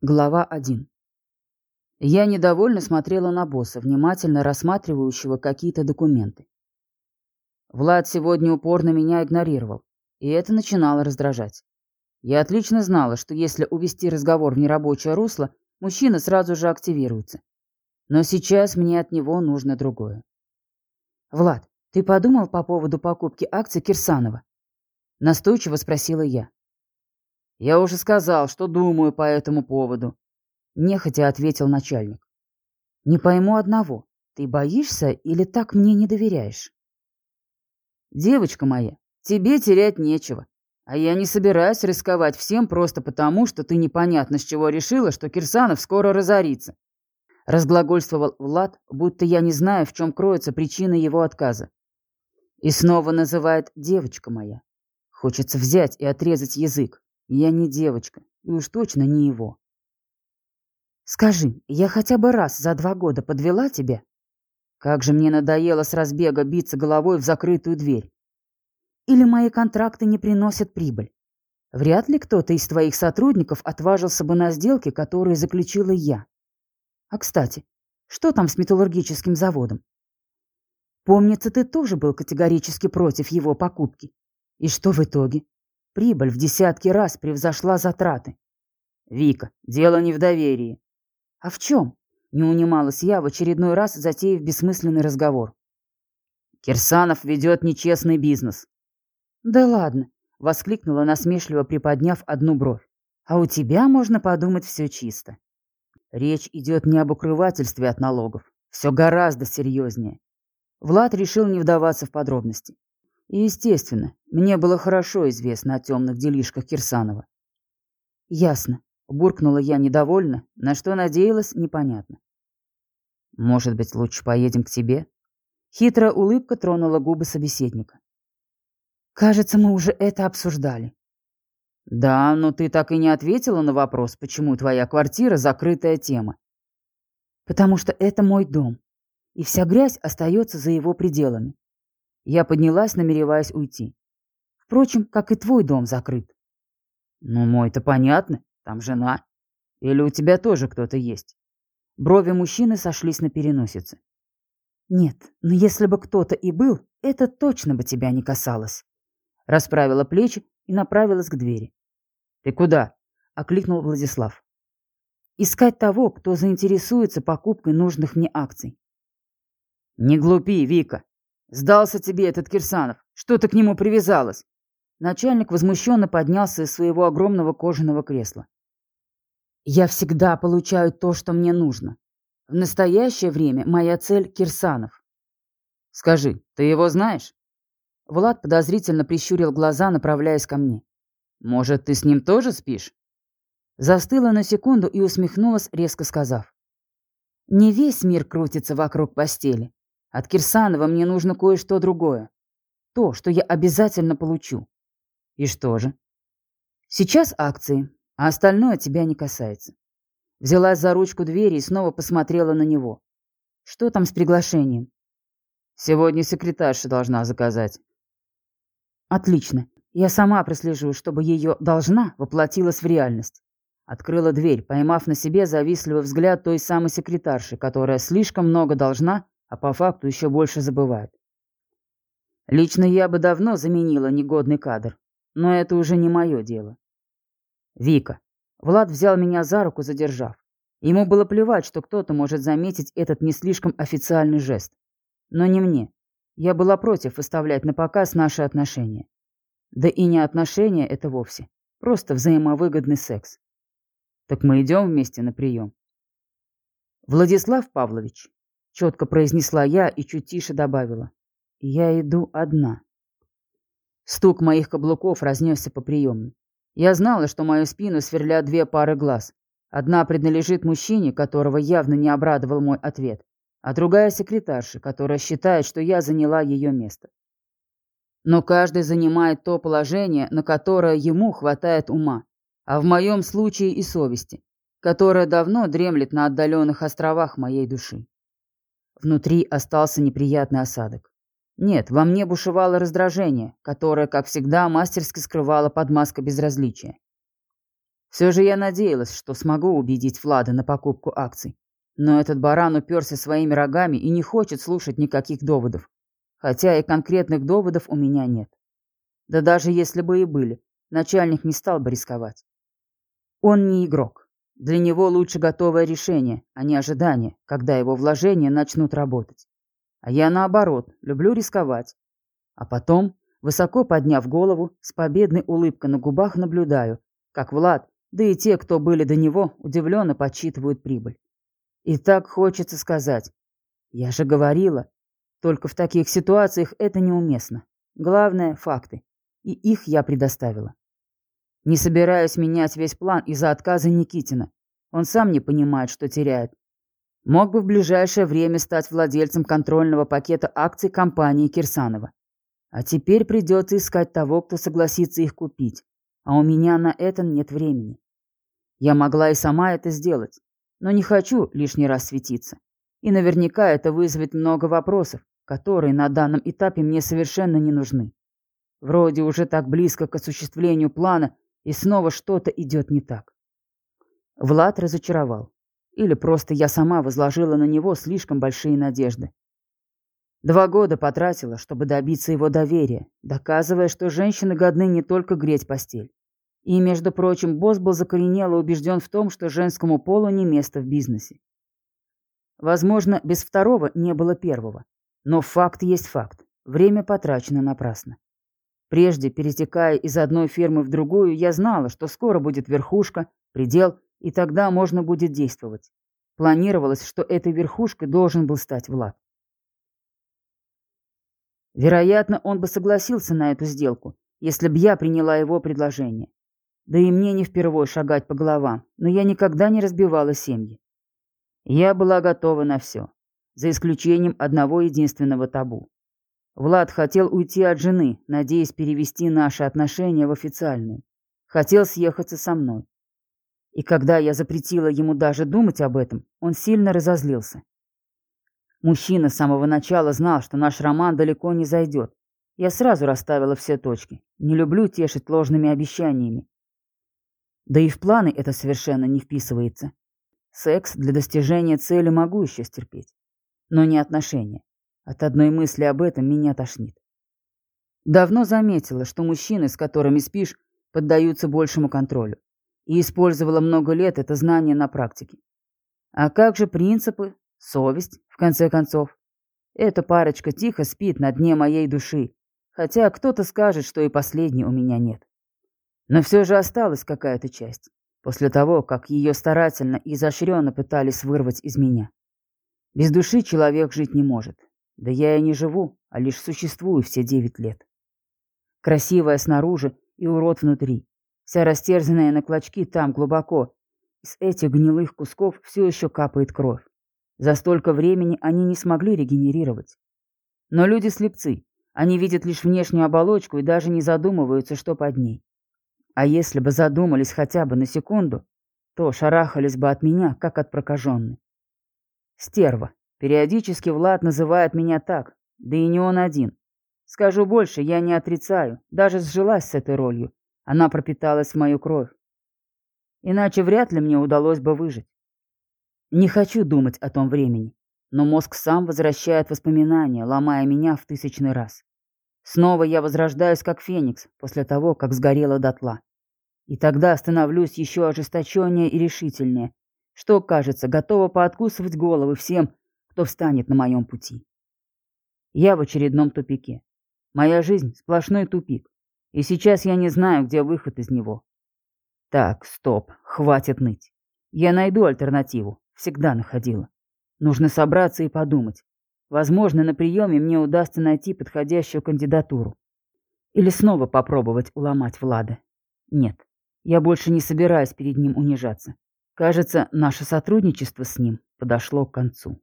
Глава 1. Я недовольно смотрела на босса, внимательно рассматривающего какие-то документы. Влад сегодня упорно меня игнорировал, и это начинало раздражать. Я отлично знала, что если увести разговор в нерабочее русло, мужчина сразу же активируется. Но сейчас мне от него нужно другое. «Влад, ты подумал по поводу покупки акций Кирсанова?» Настойчиво спросила я. «Я уже сказал, что думаю по этому поводу», — нехотя ответил начальник. «Не пойму одного. Ты боишься или так мне не доверяешь?» «Девочка моя, тебе терять нечего. А я не собираюсь рисковать всем просто потому, что ты непонятно с чего решила, что Кирсанов скоро разорится». Разглагольствовал Влад, будто я не знаю, в чем кроется причина его отказа. И снова называет «девочка моя». Хочется взять и отрезать язык. Я не девочка, и уж точно не его. Скажи, я хотя бы раз за два года подвела тебя? Как же мне надоело с разбега биться головой в закрытую дверь. Или мои контракты не приносят прибыль? Вряд ли кто-то из твоих сотрудников отважился бы на сделки, которые заключила я. А, кстати, что там с металлургическим заводом? Помнится, ты тоже был категорически против его покупки. И что в итоге? Прибыль в десятки раз превзошла затраты. Вика, дело не в доверии. А в чем? Не унималась я в очередной раз, затеяв бессмысленный разговор. Кирсанов ведет нечестный бизнес. Да ладно, воскликнула насмешливо, приподняв одну бровь. А у тебя, можно подумать, все чисто. Речь идет не об укрывательстве от налогов. Все гораздо серьезнее. Влад решил не вдаваться в подробности. И, естественно, мне было хорошо известно о темных делишках Кирсанова. «Ясно», — буркнула я недовольно, на что надеялась, непонятно. «Может быть, лучше поедем к тебе?» Хитрая улыбка тронула губы собеседника. «Кажется, мы уже это обсуждали». «Да, но ты так и не ответила на вопрос, почему твоя квартира — закрытая тема». «Потому что это мой дом, и вся грязь остается за его пределами. Я поднялась, намереваясь уйти. Впрочем, как и твой дом закрыт. Ну, мой-то понятно, там жена. Или у тебя тоже кто-то есть? Брови мужчины сошлись на переносице. Нет, но если бы кто-то и был, это точно бы тебя не касалось. Расправила плечи и направилась к двери. Ты куда? окликнул Владислав. Искать того, кто заинтересуется покупкой нужных мне акций. Не глупи, Вика. «Сдался тебе этот Кирсанов. Что ты к нему привязалась?» Начальник возмущенно поднялся из своего огромного кожаного кресла. «Я всегда получаю то, что мне нужно. В настоящее время моя цель — Кирсанов». «Скажи, ты его знаешь?» Влад подозрительно прищурил глаза, направляясь ко мне. «Может, ты с ним тоже спишь?» Застыла на секунду и усмехнулась, резко сказав. «Не весь мир крутится вокруг постели. От Кирсанова мне нужно кое-что другое. То, что я обязательно получу. И что же? Сейчас акции, а остальное тебя не касается. Взялась за ручку двери и снова посмотрела на него. Что там с приглашением? Сегодня секретарша должна заказать. Отлично. Я сама прослежу, чтобы ее «должна» воплотилась в реальность. Открыла дверь, поймав на себе завистливый взгляд той самой секретарши, которая слишком много должна а по факту еще больше забывают. Лично я бы давно заменила негодный кадр, но это уже не мое дело. Вика. Влад взял меня за руку, задержав. Ему было плевать, что кто-то может заметить этот не слишком официальный жест. Но не мне. Я была против выставлять на показ наши отношения. Да и не отношения это вовсе. Просто взаимовыгодный секс. Так мы идем вместе на прием. Владислав Павлович, Четко произнесла я и чуть тише добавила. Я иду одна. Стук моих каблуков разнесся по приемной. Я знала, что мою спину сверлят две пары глаз. Одна принадлежит мужчине, которого явно не обрадовал мой ответ, а другая секретарше, которая считает, что я заняла ее место. Но каждый занимает то положение, на которое ему хватает ума, а в моем случае и совести, которая давно дремлет на отдаленных островах моей души. Внутри остался неприятный осадок. Нет, во мне бушевало раздражение, которое, как всегда, мастерски скрывало под маской безразличия. Все же я надеялась, что смогу убедить Влада на покупку акций. Но этот баран уперся своими рогами и не хочет слушать никаких доводов. Хотя и конкретных доводов у меня нет. Да даже если бы и были, начальник не стал бы рисковать. Он не игрок. Для него лучше готовое решение, а не ожидание, когда его вложения начнут работать. А я наоборот, люблю рисковать. А потом, высоко подняв голову, с победной улыбкой на губах наблюдаю, как Влад, да и те, кто были до него, удивленно подсчитывают прибыль. И так хочется сказать. Я же говорила. Только в таких ситуациях это неуместно. Главное – факты. И их я предоставила. Не собираюсь менять весь план из-за отказа Никитина. Он сам не понимает, что теряет. Мог бы в ближайшее время стать владельцем контрольного пакета акций компании Кирсанова. А теперь придется искать того, кто согласится их купить. А у меня на это нет времени. Я могла и сама это сделать, но не хочу лишний раз светиться. И наверняка это вызовет много вопросов, которые на данном этапе мне совершенно не нужны. Вроде уже так близко к осуществлению плана, и снова что-то идет не так. Влад разочаровал. Или просто я сама возложила на него слишком большие надежды. Два года потратила, чтобы добиться его доверия, доказывая, что женщины годны не только греть постель. И, между прочим, босс был закоренело убежден в том, что женскому полу не место в бизнесе. Возможно, без второго не было первого. Но факт есть факт. Время потрачено напрасно. Прежде, перетекая из одной фирмы в другую, я знала, что скоро будет верхушка, предел и тогда можно будет действовать. Планировалось, что этой верхушкой должен был стать Влад. Вероятно, он бы согласился на эту сделку, если б я приняла его предложение. Да и мне не впервой шагать по головам, но я никогда не разбивала семьи. Я была готова на все, за исключением одного единственного табу. Влад хотел уйти от жены, надеясь перевести наши отношения в официальные. Хотел съехаться со мной. И когда я запретила ему даже думать об этом, он сильно разозлился. Мужчина с самого начала знал, что наш роман далеко не зайдет. Я сразу расставила все точки. Не люблю тешить ложными обещаниями. Да и в планы это совершенно не вписывается. Секс для достижения цели могу еще стерпеть. Но не отношения. От одной мысли об этом меня тошнит. Давно заметила, что мужчины, с которыми спишь, поддаются большему контролю и использовала много лет это знание на практике. А как же принципы, совесть, в конце концов? Эта парочка тихо спит на дне моей души, хотя кто-то скажет, что и последней у меня нет. Но все же осталась какая-то часть, после того, как ее старательно и изощренно пытались вырвать из меня. Без души человек жить не может. Да я и не живу, а лишь существую все девять лет. Красивая снаружи и урод внутри вся растерзанная на клочки там глубоко. Из этих гнилых кусков все еще капает кровь. За столько времени они не смогли регенерировать. Но люди слепцы. Они видят лишь внешнюю оболочку и даже не задумываются, что под ней. А если бы задумались хотя бы на секунду, то шарахались бы от меня, как от прокаженной. Стерва. Периодически Влад называет меня так, да и не он один. Скажу больше, я не отрицаю, даже сжилась с этой ролью. Она пропиталась в мою кровь. Иначе вряд ли мне удалось бы выжить. Не хочу думать о том времени, но мозг сам возвращает воспоминания, ломая меня в тысячный раз. Снова я возрождаюсь как феникс после того, как сгорела дотла. И тогда становлюсь еще ожесточеннее и решительнее, что, кажется, готова пооткусывать головы всем, кто встанет на моем пути. Я в очередном тупике. Моя жизнь — сплошной тупик. И сейчас я не знаю, где выход из него. Так, стоп, хватит ныть. Я найду альтернативу. Всегда находила. Нужно собраться и подумать. Возможно, на приеме мне удастся найти подходящую кандидатуру. Или снова попробовать уломать Влада. Нет, я больше не собираюсь перед ним унижаться. Кажется, наше сотрудничество с ним подошло к концу.